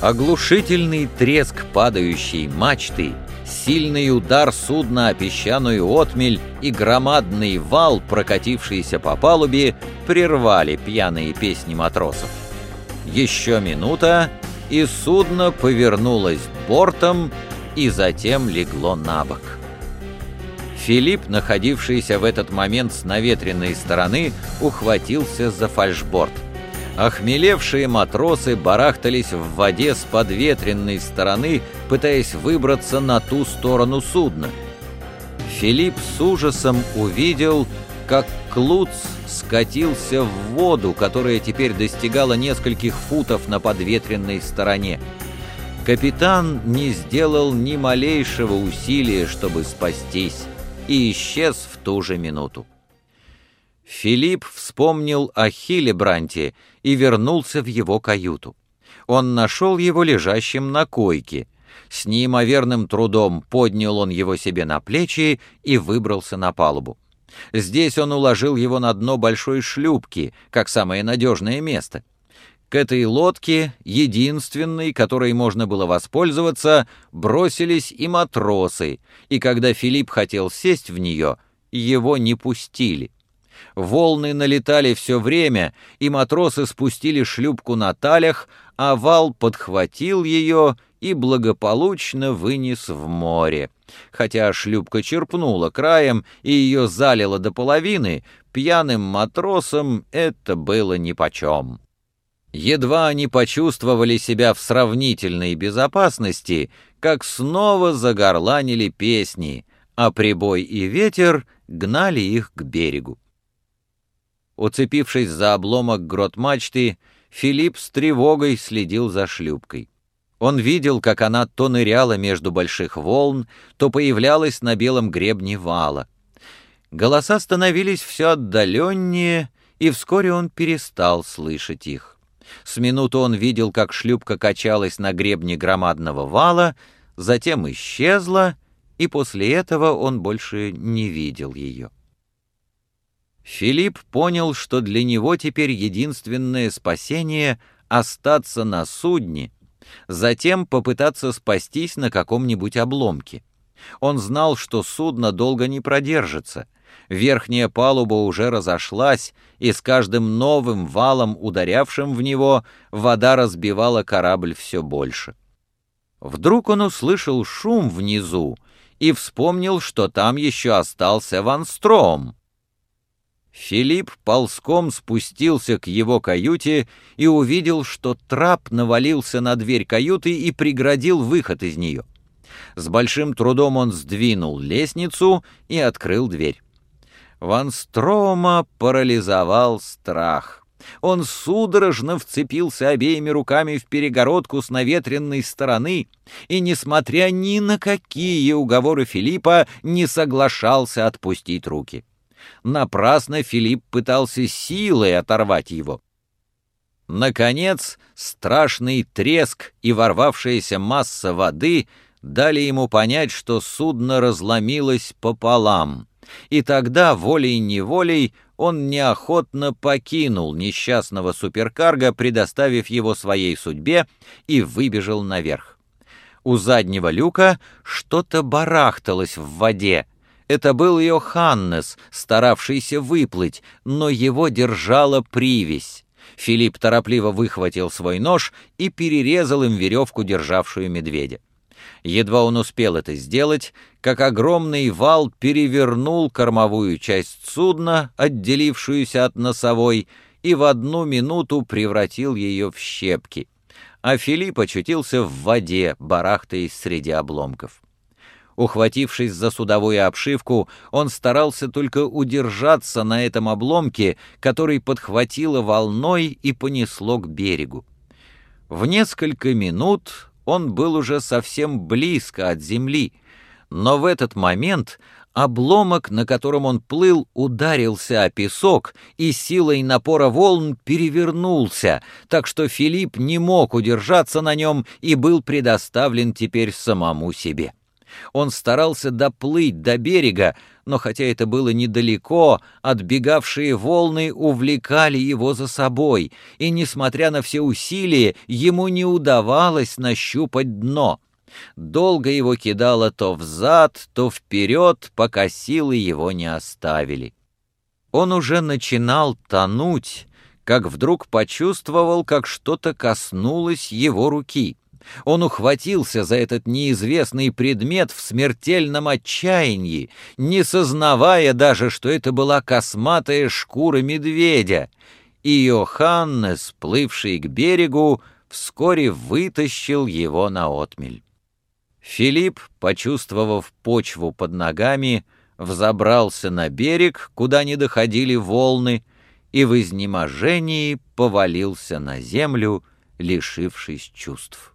Оглушительный треск падающей мачты, сильный удар судна о песчаную отмель и громадный вал, прокатившийся по палубе, прервали пьяные песни матросов. Еще минута, и судно повернулось бортом и затем легло на бок. Филипп, находившийся в этот момент с наветренной стороны, ухватился за фальшборд. Охмелевшие матросы барахтались в воде с подветренной стороны, пытаясь выбраться на ту сторону судна. Филипп с ужасом увидел, как Клуц скатился в воду, которая теперь достигала нескольких футов на подветренной стороне. Капитан не сделал ни малейшего усилия, чтобы спастись, и исчез в ту же минуту. Филипп вспомнил о Хилебранте и вернулся в его каюту. Он нашел его лежащим на койке. С неимоверным трудом поднял он его себе на плечи и выбрался на палубу. Здесь он уложил его на дно большой шлюпки, как самое надежное место. К этой лодке, единственной, которой можно было воспользоваться, бросились и матросы, и когда Филипп хотел сесть в нее, его не пустили. Волны налетали все время, и матросы спустили шлюпку на талях, а вал подхватил ее и благополучно вынес в море. Хотя шлюпка черпнула краем и ее залило до половины, пьяным матросам это было нипочем. Едва они почувствовали себя в сравнительной безопасности, как снова загорланили песни, а прибой и ветер гнали их к берегу. Уцепившись за обломок грот мачты, Филипп с тревогой следил за шлюпкой. Он видел, как она то ныряла между больших волн, то появлялась на белом гребне вала. Голоса становились все отдаленнее, и вскоре он перестал слышать их. С минуту он видел, как шлюпка качалась на гребне громадного вала, затем исчезла, и после этого он больше не видел ее. Филипп понял, что для него теперь единственное спасение — остаться на судне, затем попытаться спастись на каком-нибудь обломке. Он знал, что судно долго не продержится. Верхняя палуба уже разошлась, и с каждым новым валом, ударявшим в него, вода разбивала корабль все больше. Вдруг он услышал шум внизу и вспомнил, что там еще остался Ван Стром. Филипп ползком спустился к его каюте и увидел, что трап навалился на дверь каюты и преградил выход из нее. С большим трудом он сдвинул лестницу и открыл дверь. Ван Строма парализовал страх. Он судорожно вцепился обеими руками в перегородку с наветренной стороны и, несмотря ни на какие уговоры Филиппа, не соглашался отпустить руки. Напрасно Филипп пытался силой оторвать его. Наконец, страшный треск и ворвавшаяся масса воды дали ему понять, что судно разломилось пополам. И тогда, волей-неволей, он неохотно покинул несчастного суперкарга, предоставив его своей судьбе, и выбежал наверх. У заднего люка что-то барахталось в воде, это был Йоханнес, старавшийся выплыть, но его держала привязь. Филипп торопливо выхватил свой нож и перерезал им веревку, державшую медведя. Едва он успел это сделать, как огромный вал перевернул кормовую часть судна, отделившуюся от носовой, и в одну минуту превратил ее в щепки. А Филипп очутился в воде, барахтаясь среди обломков. Ухватившись за судовую обшивку, он старался только удержаться на этом обломке, который подхватило волной и понесло к берегу. В несколько минут он был уже совсем близко от земли, но в этот момент обломок, на котором он плыл, ударился о песок и силой напора волн перевернулся, так что Филипп не мог удержаться на нем и был предоставлен теперь самому себе. Он старался доплыть до берега, но хотя это было недалеко, отбегавшие волны увлекали его за собой, и, несмотря на все усилия, ему не удавалось нащупать дно. Долго его кидало то взад, то вперед, пока силы его не оставили. Он уже начинал тонуть, как вдруг почувствовал, как что-то коснулось его руки. Он ухватился за этот неизвестный предмет в смертельном отчаянии, не сознавая даже, что это была косматая шкура медведя, и Йоханнес, плывший к берегу, вскоре вытащил его на отмель. Филипп, почувствовав почву под ногами, взобрался на берег, куда не доходили волны, и в изнеможении повалился на землю, лишившись чувств.